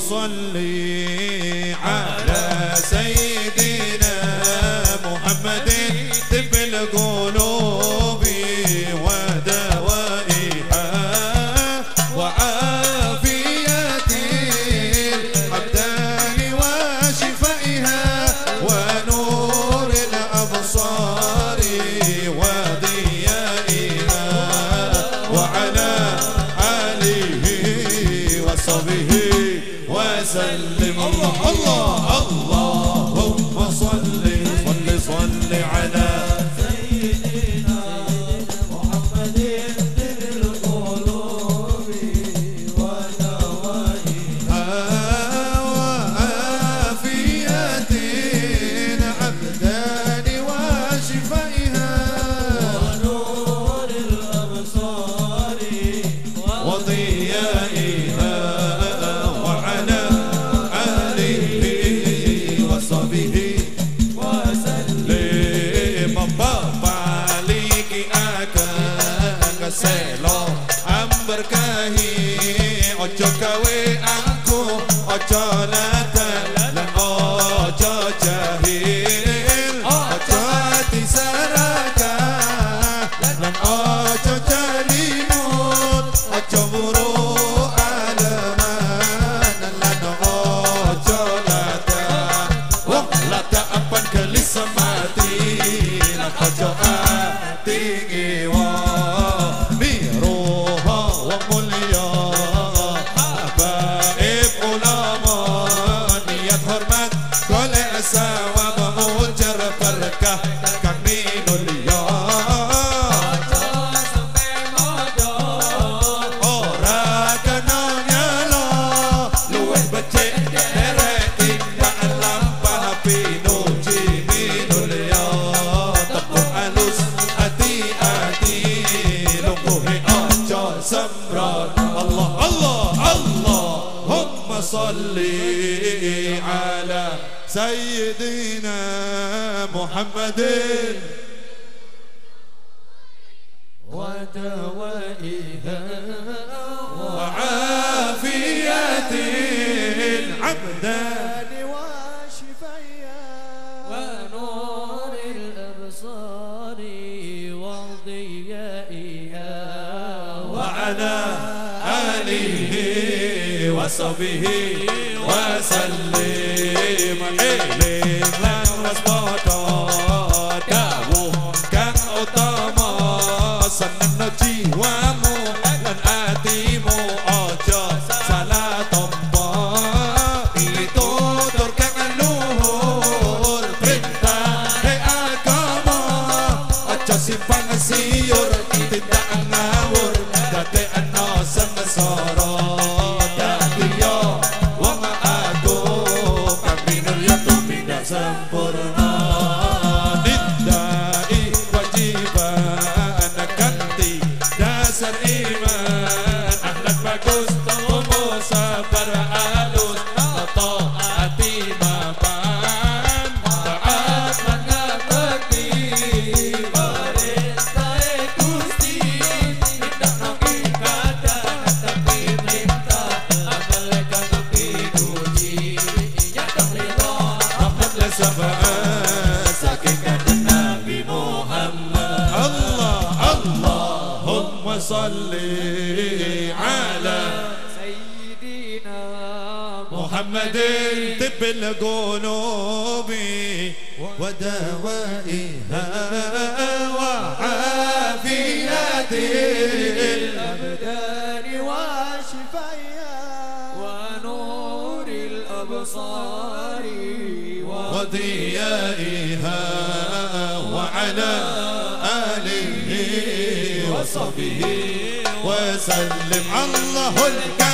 وصلي على سيدنا محمد طب القلوب ودوائها وعافية الأبدان وشفائها ونور الأبصار وضيائها وعلى آله وصحبه وسلم الله الله. ojo gawe aku ojo وصلي على سيدنا محمد. ودوائها وعافية العبدان وصبه وسلم إليك من وصفاته syafaat sakinah Nabi Muhammad Allah Allahumma salli ala Sayyidina محمد طب القلوب ودوائها وعافية الأبدان أبصاري وضيائها وعلى آله وصحبه. وسلم الله الكريم.